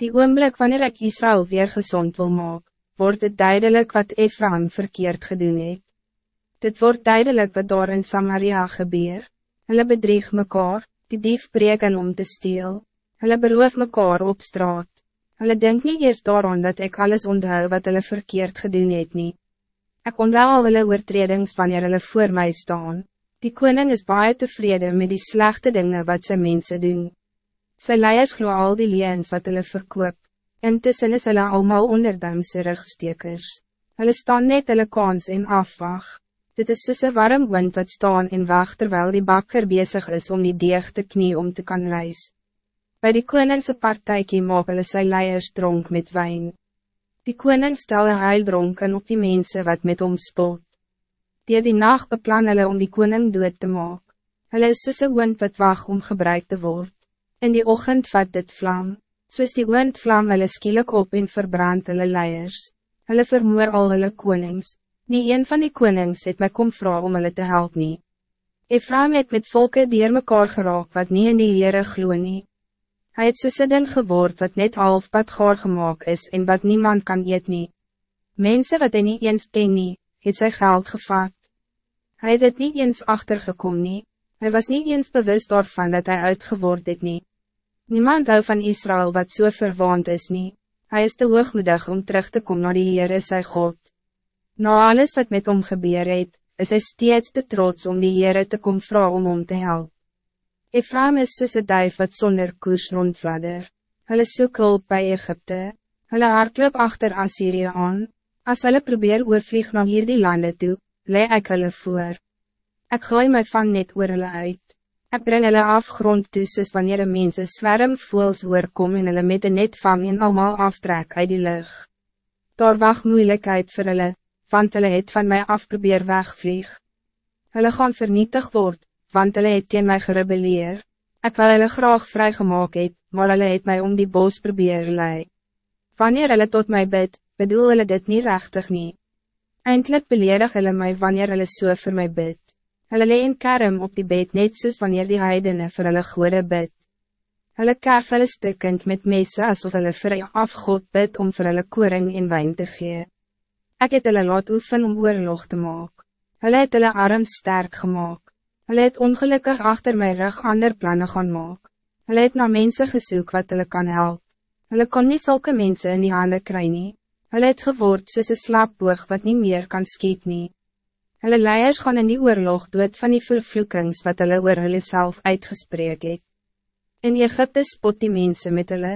Die oomblik wanneer ik Israël weer gezond wil maken, wordt het duidelijk wat Ephraim verkeerd gedoen het. Dit wordt duidelijk wat door in Samaria gebeur. Hulle bedrieg mekaar, die dief breken om te steel. Hulle beroof mekaar op straat. Hulle denk niet eerst daarom dat ik alles onthou wat hulle verkeerd gedoen het nie. Ek onthou al hulle oortredings wanneer hulle voor mij staan. Die koning is baie tevreden met die slechte dingen wat zijn mensen doen. Sy leiers glo al die leens wat hulle verkoop. Intussen is hulle allemaal onderdamse rugstekers. Hulle staan net hulle kans en afwag. Dit is soos een warm wind wat staan en wacht terwijl die bakker bezig is om die deeg te knie om te kan reis. Bij die koningse partijkie maak hulle sy leiers dronk met wijn. Die koning stel een heil dronken op die mensen wat met hom spot. Die die nacht beplan hulle om die koning dood te maak. Hulle is soos een wind wat wacht om gebruik te worden. In die ochtend vat dit vlam, soos die wind vlam hulle skielik op en verbrand hulle leiers. Hulle vermoor al hulle konings, nie een van die konings het my kom vraag om hulle te help nie. Ephraim het met volke dier mekaar geraak wat nie in die Heere glo nie. Hy het soos ding geword wat net half pad gaar gemaakt is en wat niemand kan eet nie. Mensen wat hy nie eens ken nie, het sy geld gevat. Hij het het nie eens achtergekom nie, hy was niet eens bewust daarvan dat hij uitgeword het nie. Niemand hou van Israël wat zo so verwaand is niet. Hij is te hoogmoedig om terug te komen naar die Heer sy God. Na alles wat met hom gebeur het, is hy steeds te trots om die Heer te kom vragen om hom te helpen. Ephraim is soos een duif wat zonder koers rondvladder. Hulle soek hulp by Egypte. Hulle hardloop achter Assyrië aan. As hulle probeer oorvlieg na hierdie lande toe, lee ek hulle voor. Ek gooi my van net oor hulle uit. Ik breng hulle afgrond toe soos wanneer een mens een zwerm voels oorkom en hulle met een net vang en allemaal aftrek uit die lucht. Daar wacht moeilijkheid voor hulle, want hulle het van mij af probeer wegvlieg. Hulle gaan vernietig word, want hulle het teen my gerebeleer. Ek wil hulle graag vrygemaak het, maar hulle het my om die bos probeer lei. Wanneer hulle tot mij bid, bedoel hulle dit niet rechtig nie. Eindelijk beledig hulle my wanneer hulle so voor mij bid. Hulle lee in karm op die bed net soos wanneer die heidene vir hulle goede bid. Hulle kerf hulle stikkend met messe asof hulle vir een afgod bid om vir hulle koring en wijn te gee. Ek het hulle laat oefen om oorlog te maak. Hulle het hulle arms sterk gemaakt. Hulle het ongelukkig achter my rug ander plannen gaan maak. Hulle het na mense gesoek wat hulle kan helpen. Hulle kon nie zulke mensen in die handen kry nie. Hulle het geword soos een slaapboog wat niet meer kan skiet nie. Hulle leiers gaan in die oorlog dood van die vervloekings wat hulle oor hulle self uitgespreek het. In Egypte spot die mensen met hulle,